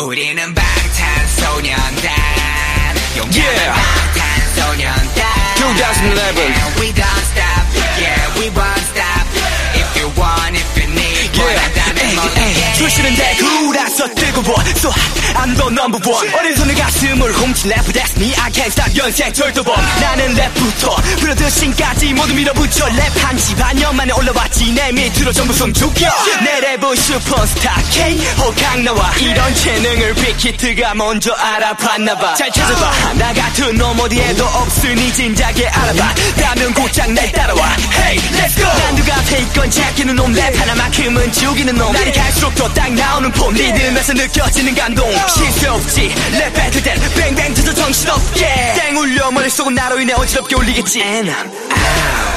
우리는 방탄소년단 용감한 Yeah. 방탄소년단 2011. And we don't stop Yeah we won't stop If you want if you need 원한다면 뭐든 출신은 대구 뜨거워 So hot I'm the number one. 어린 손의 가슴을 훔친 래퍼 That's me I can't stop 연생 절도범 나는 랩부터 브로드신까지 모두 밀어붙여 랩한 지 반년 만에 올라왔지. 내 밑으로 전부 숨 죽여. 내 랩은 슈퍼스타 K. 호강 나와. 이런 재능을 빅히트가 먼저 알아봤나봐. 잘 찾아봐. 나 같은 놈 어디에도 없으니 진작에 알아봐. 다면 곧장 날 따라와. Hey let's go. 난 누가 있건 제끼는 놈랩 하나만큼은 죽이는 놈. 날이 갈수록 더딱 폼 리듬에서 느껴지는 감동. 실수 없지. 랩 배틀 땐 bang bang 터져 정신없게. 땡 울려 머릿속은 나로 인해 어지럽게 울리겠지. And I'm out